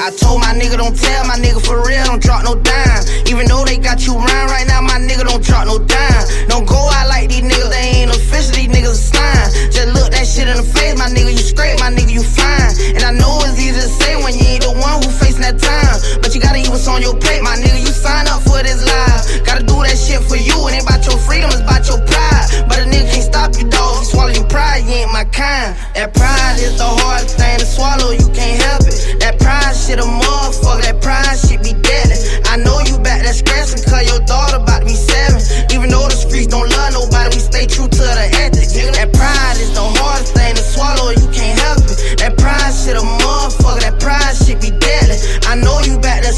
I told my nigga don't tell my nigga for real, don't drop no dime. Even though they got you round right now, my nigga don't drop no dime. Don't go out like these niggas, they ain't official, these niggas are slime. Just look that shit in the face, my nigga, you straight, my nigga, you fine. And I know it's easy to say when you ain't the one who facing that time. But you gotta eat what's on your plate, my nigga, you sign up for this life. Gotta do that shit for you, it ain't about your freedom, it's about your pride. But a nigga can't stop you, dog. Swallow your pride, you ain't my kind. That pride is the hardest thing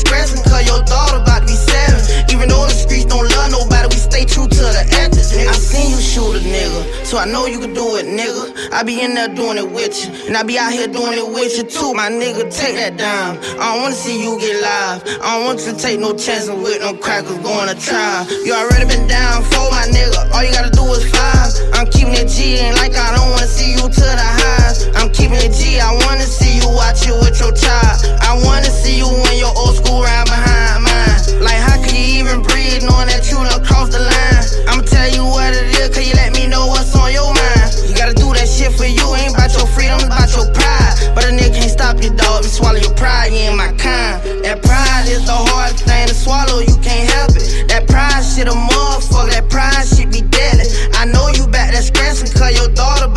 cause your daughter about to be seven. Even though the streets don't love nobody, we stay true to the ethics. I seen you shoot a nigga, so I know you can do it, nigga. I be in there doing it with you, and I be out here doing it with you too, my nigga. Take that down. I don't wanna see you get live. I don't want you to take no chances with no crackers going to trial. You already been down for my nigga. All you gotta do is fly. across the line. I'ma tell you what it is, cause you let me know what's on your mind. You gotta do that shit for you, ain't about your freedom, it's about your pride. But a nigga can't stop you, dog. You swallow your pride, you ain't my kind. That pride is the hard thing to swallow, you can't help it. That pride shit a motherfucker, that pride shit be deadly. I know you back there scratching, cause your daughter